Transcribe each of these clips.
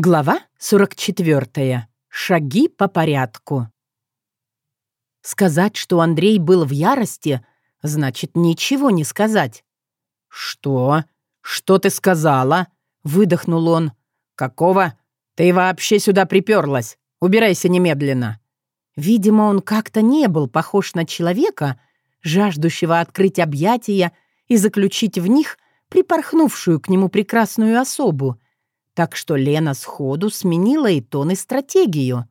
Глава 44. Шаги по порядку. Сказать, что Андрей был в ярости, значит ничего не сказать. «Что? Что ты сказала?» — выдохнул он. «Какого? Ты вообще сюда приперлась? Убирайся немедленно». Видимо, он как-то не был похож на человека, жаждущего открыть объятия и заключить в них припорхнувшую к нему прекрасную особу — так что Лена сходу сменила и тон, и стратегию.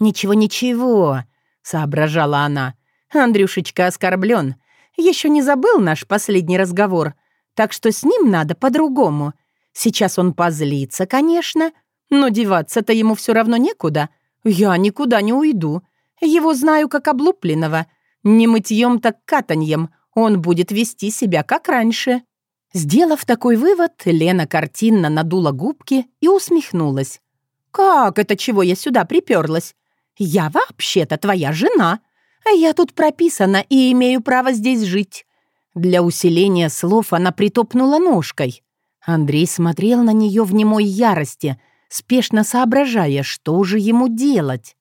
«Ничего-ничего», — соображала она. «Андрюшечка оскорблен. Еще не забыл наш последний разговор, так что с ним надо по-другому. Сейчас он позлится, конечно, но деваться-то ему все равно некуда. Я никуда не уйду. Его знаю как облупленного. Не мытьем, так катаньем. Он будет вести себя как раньше». Сделав такой вывод, Лена картинно надула губки и усмехнулась. «Как это чего я сюда приперлась? Я вообще-то твоя жена, а я тут прописана и имею право здесь жить». Для усиления слов она притопнула ножкой. Андрей смотрел на нее в немой ярости, спешно соображая, что же ему делать.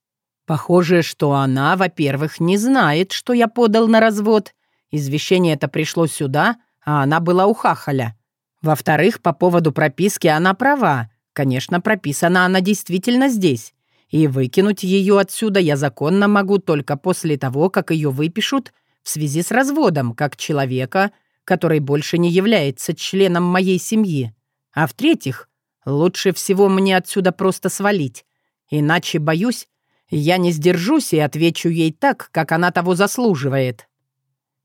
Похоже, что она, во-первых, не знает, что я подал на развод. Извещение это пришло сюда — а она была у хахаля. Во-вторых, по поводу прописки она права. Конечно, прописана она действительно здесь. И выкинуть ее отсюда я законно могу только после того, как ее выпишут в связи с разводом, как человека, который больше не является членом моей семьи. А в-третьих, лучше всего мне отсюда просто свалить. Иначе, боюсь, я не сдержусь и отвечу ей так, как она того заслуживает.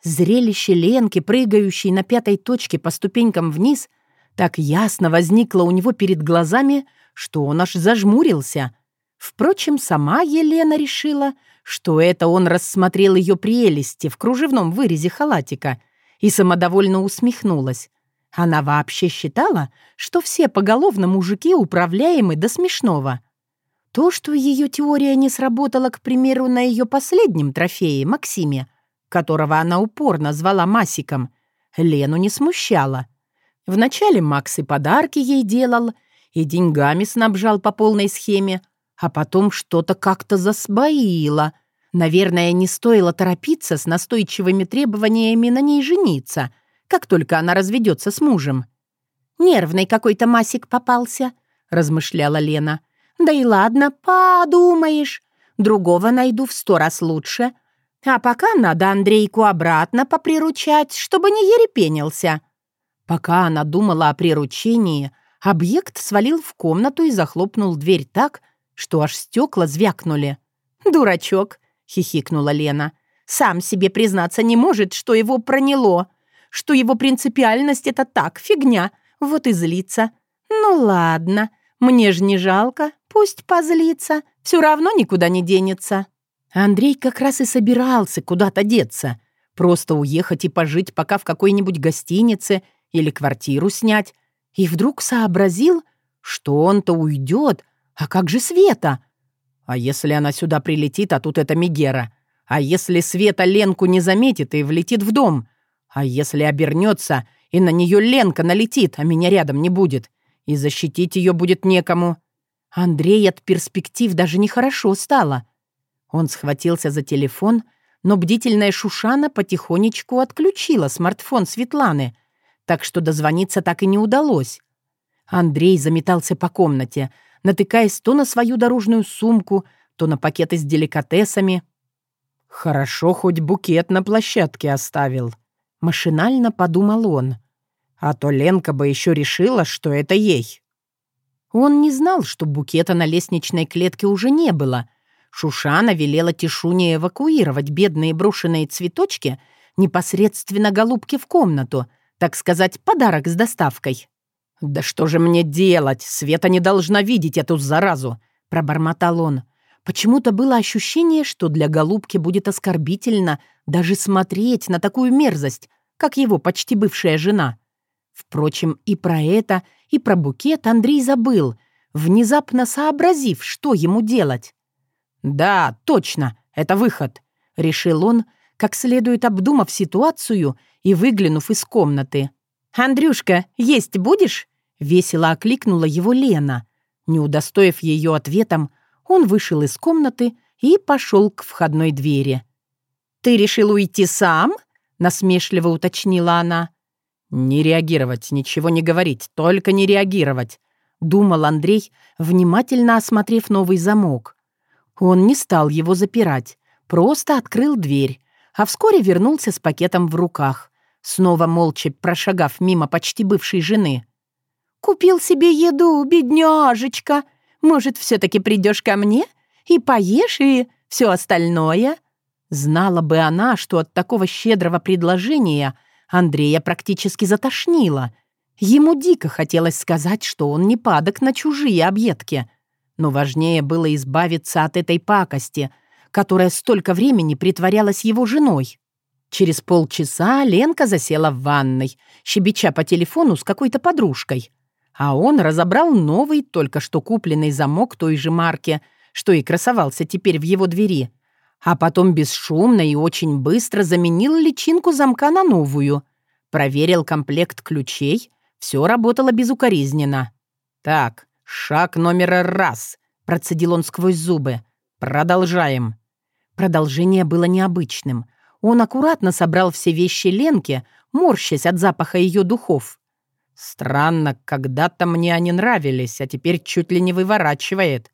Зрелище Ленки, прыгающей на пятой точке по ступенькам вниз, так ясно возникло у него перед глазами, что он аж зажмурился. Впрочем, сама Елена решила, что это он рассмотрел ее прелести в кружевном вырезе халатика и самодовольно усмехнулась. Она вообще считала, что все поголовно мужики управляемы до смешного. То, что ее теория не сработала, к примеру, на ее последнем трофее, Максиме, которого она упорно звала Масиком, Лену не смущало. Вначале Макс и подарки ей делал, и деньгами снабжал по полной схеме, а потом что-то как-то засбоило. Наверное, не стоило торопиться с настойчивыми требованиями на ней жениться, как только она разведется с мужем. «Нервный какой-то Масик попался», — размышляла Лена. «Да и ладно, подумаешь. Другого найду в сто раз лучше. А пока надо Андрейку обратно поприручать, чтобы не ерепенился. Пока она думала о приручении, объект свалил в комнату и захлопнул дверь так, что аж стекла звякнули. «Дурачок!» — хихикнула Лена. «Сам себе признаться не может, что его проняло, что его принципиальность — это так, фигня, вот и злится. Ну ладно, мне ж не жалко, пусть позлится, все равно никуда не денется». Андрей как раз и собирался куда-то деться. Просто уехать и пожить пока в какой-нибудь гостинице или квартиру снять. И вдруг сообразил, что он-то уйдет. А как же Света? А если она сюда прилетит, а тут это Мегера? А если Света Ленку не заметит и влетит в дом? А если обернется, и на нее Ленка налетит, а меня рядом не будет? И защитить ее будет некому. Андрей от перспектив даже нехорошо стало — он схватился за телефон, но бдительная Шушана потихонечку отключила смартфон Светланы, так что дозвониться так и не удалось. Андрей заметался по комнате, натыкаясь то на свою дорожную сумку, то на пакеты с деликатесами. «Хорошо, хоть букет на площадке оставил», — машинально подумал он. «А то Ленка бы еще решила, что это ей». Он не знал, что букета на лестничной клетке уже не было — Шушана велела Тишуне эвакуировать бедные брошенные цветочки непосредственно голубке в комнату, так сказать, подарок с доставкой. «Да что же мне делать? Света не должна видеть эту заразу!» — пробормотал он. Почему-то было ощущение, что для голубки будет оскорбительно даже смотреть на такую мерзость, как его почти бывшая жена. Впрочем, и про это, и про букет Андрей забыл, внезапно сообразив, что ему делать. «Да, точно, это выход», — решил он, как следует обдумав ситуацию и выглянув из комнаты. «Андрюшка, есть будешь?» — весело окликнула его Лена. Не удостоив ее ответом, он вышел из комнаты и пошел к входной двери. «Ты решил уйти сам?» — насмешливо уточнила она. «Не реагировать, ничего не говорить, только не реагировать», — думал Андрей, внимательно осмотрев новый замок. Он не стал его запирать, просто открыл дверь, а вскоре вернулся с пакетом в руках, снова молча прошагав мимо почти бывшей жены. «Купил себе еду, бедняжечка. Может, все-таки придешь ко мне и поешь, и все остальное?» Знала бы она, что от такого щедрого предложения Андрея практически затошнило. Ему дико хотелось сказать, что он не падок на чужие объедки. Но важнее было избавиться от этой пакости, которая столько времени притворялась его женой. Через полчаса Ленка засела в ванной, щебеча по телефону с какой-то подружкой. А он разобрал новый, только что купленный замок той же марки, что и красовался теперь в его двери — а потом бесшумно и очень быстро заменил личинку замка на новую. Проверил комплект ключей, все работало безукоризненно. «Так, шаг номер раз», — процедил он сквозь зубы. «Продолжаем». Продолжение было необычным. Он аккуратно собрал все вещи Ленки, морщась от запаха ее духов. «Странно, когда-то мне они нравились, а теперь чуть ли не выворачивает.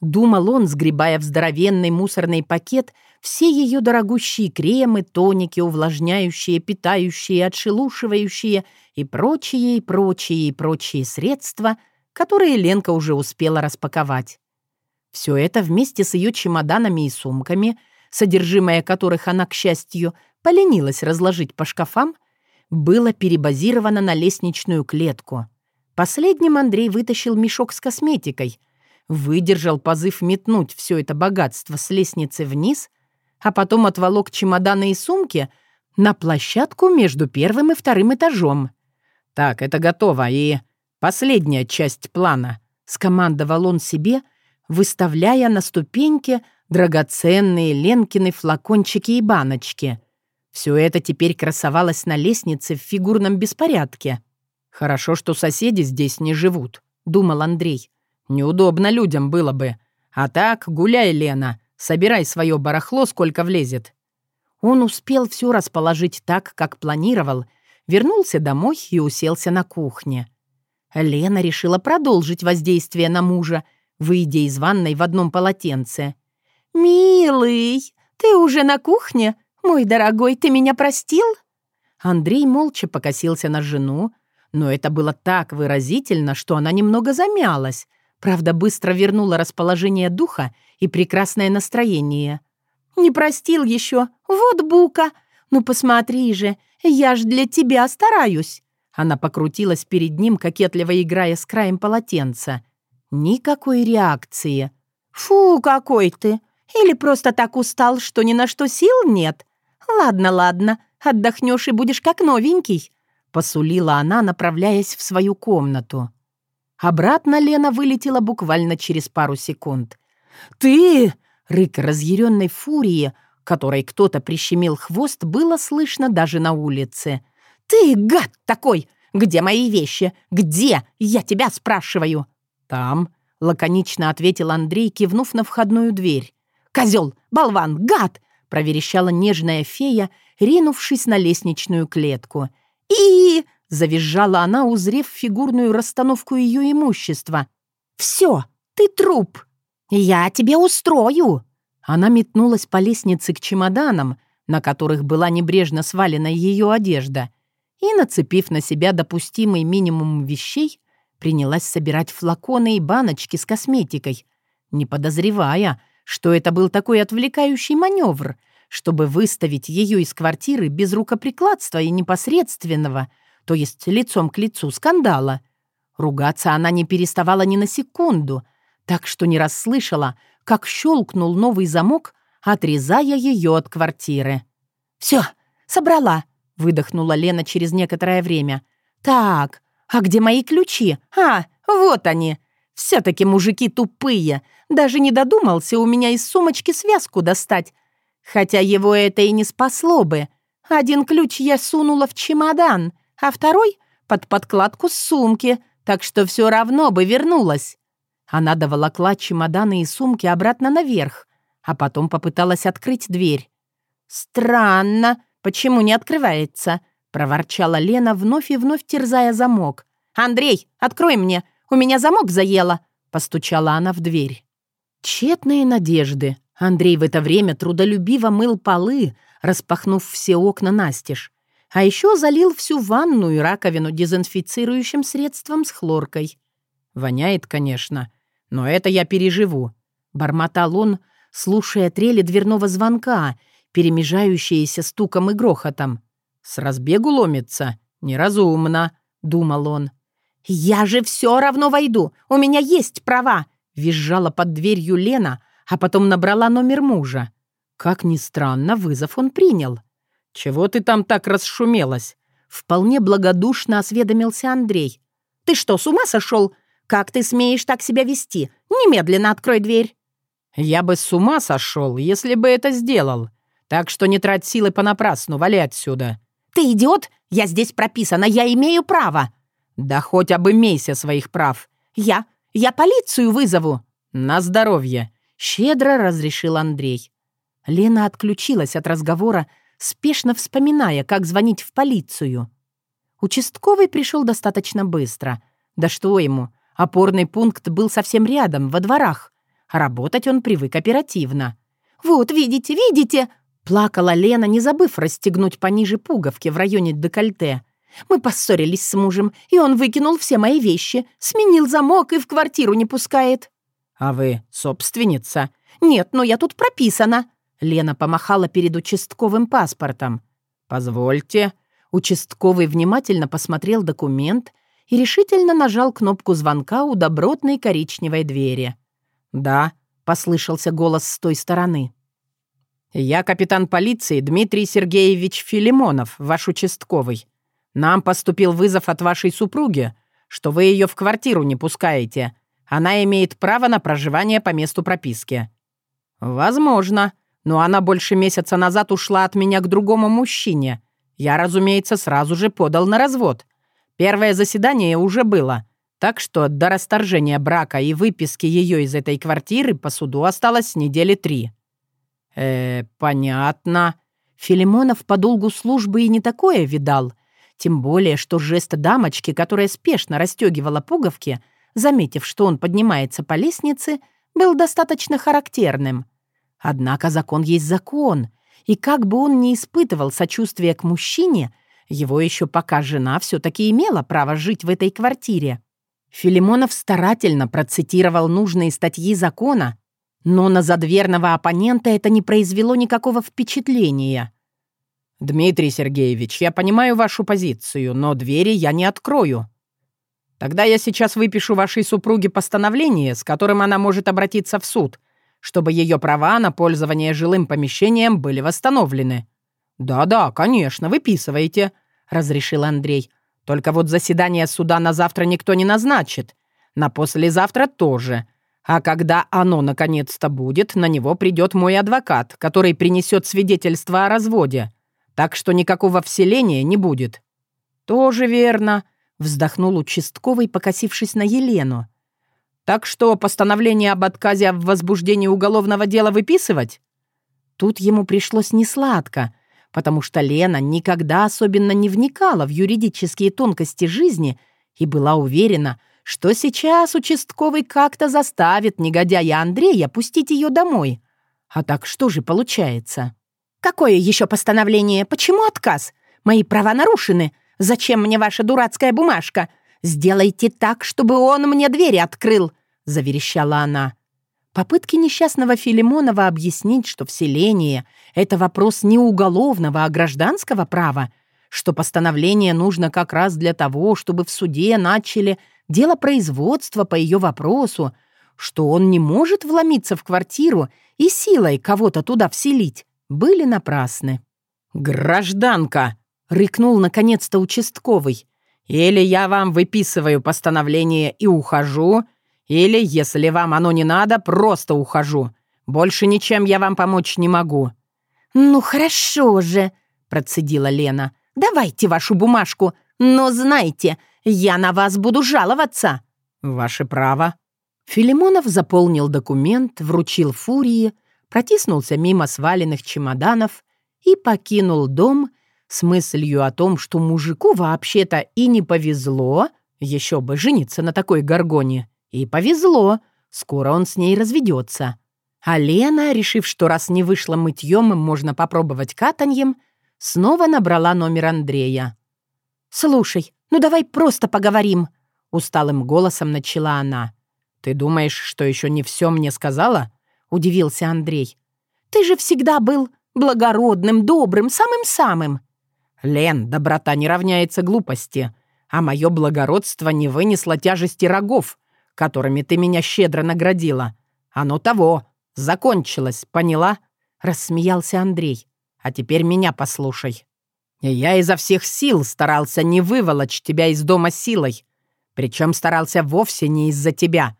Думал он, сгребая в здоровенный мусорный пакет все ее дорогущие кремы, тоники, увлажняющие, питающие, отшелушивающие и прочие, и прочие, и прочие средства, которые Ленка уже успела распаковать. Все это вместе с ее чемоданами и сумками, содержимое которых она, к счастью, поленилась разложить по шкафам, было перебазировано на лестничную клетку. Последним Андрей вытащил мешок с косметикой, выдержал позыв метнуть все это богатство с лестницы вниз, а потом отволок чемоданы и сумки на площадку между первым и вторым этажом. «Так, это готово, и последняя часть плана», — скомандовал он себе, выставляя на ступеньке драгоценные Ленкины флакончики и баночки. Все это теперь красовалось на лестнице в фигурном беспорядке. «Хорошо, что соседи здесь не живут», — думал Андрей. Неудобно людям было бы. А так, гуляй, Лена, собирай свое барахло, сколько влезет». Он успел все расположить так, как планировал, вернулся домой и уселся на кухне. Лена решила продолжить воздействие на мужа, выйдя из ванной в одном полотенце. «Милый, ты уже на кухне? Мой дорогой, ты меня простил?» Андрей молча покосился на жену, но это было так выразительно, что она немного замялась, Правда, быстро вернула расположение духа и прекрасное настроение. «Не простил еще. Вот бука. Ну посмотри же, я ж для тебя стараюсь». Она покрутилась перед ним, кокетливо играя с краем полотенца. Никакой реакции. «Фу, какой ты! Или просто так устал, что ни на что сил нет? Ладно, ладно, отдохнешь и будешь как новенький», — посулила она, направляясь в свою комнату. Обратно Лена вылетела буквально через пару секунд. «Ты!» — рык разъяренной фурии, которой кто-то прищемил хвост, было слышно даже на улице. «Ты, гад такой! Где мои вещи? Где? Я тебя спрашиваю!» «Там», — лаконично ответил Андрей, кивнув на входную дверь. «Козел! Болван! Гад!» — проверещала нежная фея, ринувшись на лестничную клетку. «И...» — завизжала она, узрев фигурную расстановку ее имущества. «Все, ты труп! Я тебе устрою!» Она метнулась по лестнице к чемоданам, на которых была небрежно свалена ее одежда, и, нацепив на себя допустимый минимум вещей, принялась собирать флаконы и баночки с косметикой, не подозревая, что это был такой отвлекающий маневр, чтобы выставить ее из квартиры без рукоприкладства и непосредственного — то есть лицом к лицу, скандала. Ругаться она не переставала ни на секунду, так что не расслышала, как щелкнул новый замок, отрезая ее от квартиры. «Все, собрала», — выдохнула Лена через некоторое время. «Так, а где мои ключи? А, вот они. Все-таки мужики тупые. Даже не додумался у меня из сумочки связку достать. Хотя его это и не спасло бы. Один ключ я сунула в чемодан, а второй — под подкладку сумки, так что все равно бы вернулась. Она доволокла чемоданы и сумки обратно наверх, а потом попыталась открыть дверь. «Странно, почему не открывается?» — проворчала Лена, вновь и вновь терзая замок. «Андрей, открой мне! У меня замок заело!» — постучала она в дверь. Тщетные надежды. Андрей в это время трудолюбиво мыл полы, распахнув все окна настежь. А еще залил всю ванну и раковину дезинфицирующим средством с хлоркой. Воняет, конечно, но это я переживу. Бормотал он, слушая трели дверного звонка, перемежающиеся стуком и грохотом. «С разбегу ломится? Неразумно», — думал он. «Я же все равно войду! У меня есть права!» — визжала под дверью Лена, а потом набрала номер мужа. Как ни странно, вызов он принял. «Чего ты там так расшумелась?» Вполне благодушно осведомился Андрей. «Ты что, с ума сошел? Как ты смеешь так себя вести? Немедленно открой дверь!» «Я бы с ума сошел, если бы это сделал. Так что не трать силы понапрасну, вали отсюда». «Ты идиот? Я здесь прописана, я имею право!» «Да хоть обымейся своих прав». «Я? Я полицию вызову!» «На здоровье!» — щедро разрешил Андрей. Лена отключилась от разговора, спешно вспоминая, как звонить в полицию. Участковый пришел достаточно быстро. Да что ему, опорный пункт был совсем рядом, во дворах. А работать он привык оперативно. «Вот, видите, видите!» Плакала Лена, не забыв расстегнуть пониже пуговки в районе декольте. «Мы поссорились с мужем, и он выкинул все мои вещи, сменил замок и в квартиру не пускает». «А вы собственница?» «Нет, но я тут прописана». Лена помахала перед участковым паспортом. «Позвольте». Участковый внимательно посмотрел документ и решительно нажал кнопку звонка у добротной коричневой двери. «Да», — послышался голос с той стороны. «Я капитан полиции Дмитрий Сергеевич Филимонов, ваш участковый. Нам поступил вызов от вашей супруги, что вы ее в квартиру не пускаете. Она имеет право на проживание по месту прописки». «Возможно», но она больше месяца назад ушла от меня к другому мужчине. Я, разумеется, сразу же подал на развод. Первое заседание уже было, так что до расторжения брака и выписки ее из этой квартиры по суду осталось недели три». «Э, понятно». Филимонов по долгу службы и не такое видал. Тем более, что жест дамочки, которая спешно расстегивала пуговки, заметив, что он поднимается по лестнице, был достаточно характерным — Однако закон есть закон, и как бы он ни испытывал сочувствия к мужчине, его еще пока жена все-таки имела право жить в этой квартире. Филимонов старательно процитировал нужные статьи закона, но на задверного оппонента это не произвело никакого впечатления. «Дмитрий Сергеевич, я понимаю вашу позицию, но двери я не открою. Тогда я сейчас выпишу вашей супруге постановление, с которым она может обратиться в суд, чтобы ее права на пользование жилым помещением были восстановлены». «Да-да, конечно, выписывайте», — разрешил Андрей. «Только вот заседание суда на завтра никто не назначит. На послезавтра тоже. А когда оно наконец-то будет, на него придет мой адвокат, который принесет свидетельство о разводе. Так что никакого вселения не будет». «Тоже верно», — вздохнул участковый, покосившись на Елену. Так что постановление об отказе в возбуждении уголовного дела выписывать? Тут ему пришлось несладко, потому что Лена никогда особенно не вникала в юридические тонкости жизни и была уверена, что сейчас участковый как-то заставит негодяя Андрея пустить ее домой. А так что же получается? «Какое еще постановление? Почему отказ? Мои права нарушены. Зачем мне ваша дурацкая бумажка? Сделайте так, чтобы он мне двери открыл заверещала она. Попытки несчастного Филимонова объяснить, что вселение — это вопрос не уголовного, а гражданского права, что постановление нужно как раз для того, чтобы в суде начали дело производства по ее вопросу, что он не может вломиться в квартиру и силой кого-то туда вселить, были напрасны. «Гражданка!» — рыкнул наконец-то участковый. «Или я вам выписываю постановление и ухожу, или, если вам оно не надо, просто ухожу. Больше ничем я вам помочь не могу». «Ну хорошо же», — процедила Лена. «Давайте вашу бумажку, но знайте, я на вас буду жаловаться». «Ваше право». Филимонов заполнил документ, вручил Фурии, протиснулся мимо сваленных чемоданов и покинул дом с мыслью о том, что мужику вообще-то и не повезло, еще бы жениться на такой горгоне, и повезло, скоро он с ней разведется. А Лена, решив, что раз не вышло мытьем, можно попробовать катаньем, снова набрала номер Андрея. «Слушай, ну давай просто поговорим», — усталым голосом начала она. «Ты думаешь, что еще не все мне сказала?» — удивился Андрей. «Ты же всегда был благородным, добрым, самым-самым». «Лен, доброта не равняется глупости, а мое благородство не вынесло тяжести рогов, которыми ты меня щедро наградила. Оно того, закончилось, поняла?» — рассмеялся Андрей. «А теперь меня послушай. Я изо всех сил старался не выволочь тебя из дома силой, причем старался вовсе не из-за тебя.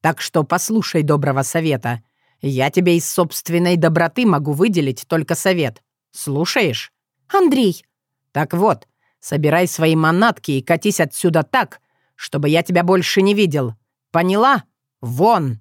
Так что послушай доброго совета. Я тебе из собственной доброты могу выделить только совет. Слушаешь? Андрей. Так вот, собирай свои манатки и катись отсюда так, чтобы я тебя больше не видел. Поняла? Вон!»